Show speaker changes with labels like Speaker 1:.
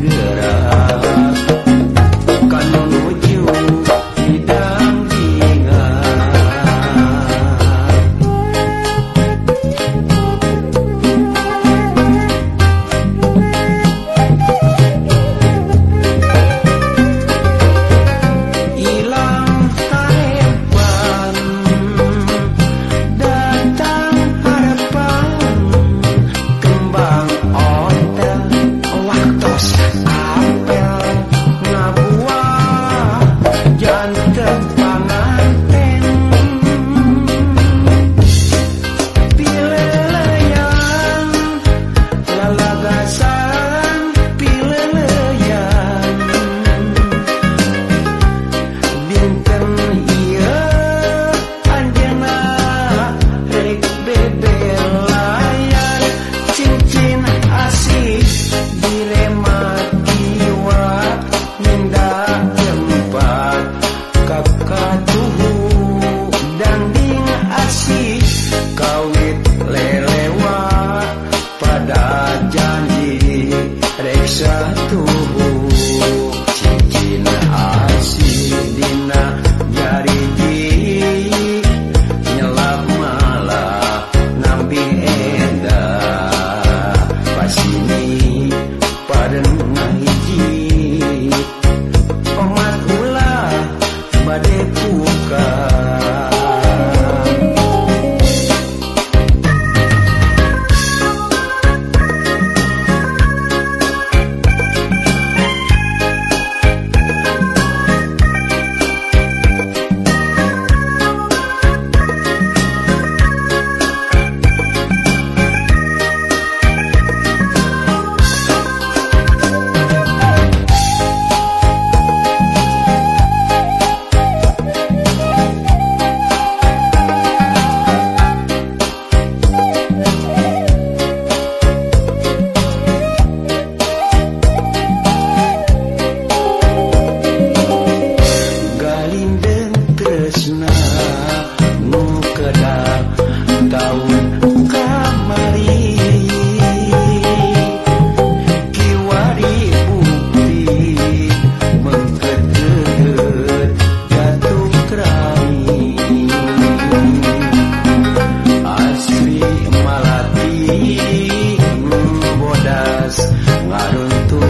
Speaker 1: good. lu keak tahun kamari jiwa di bu memper jatuh kera asli mala bodas ngarun turun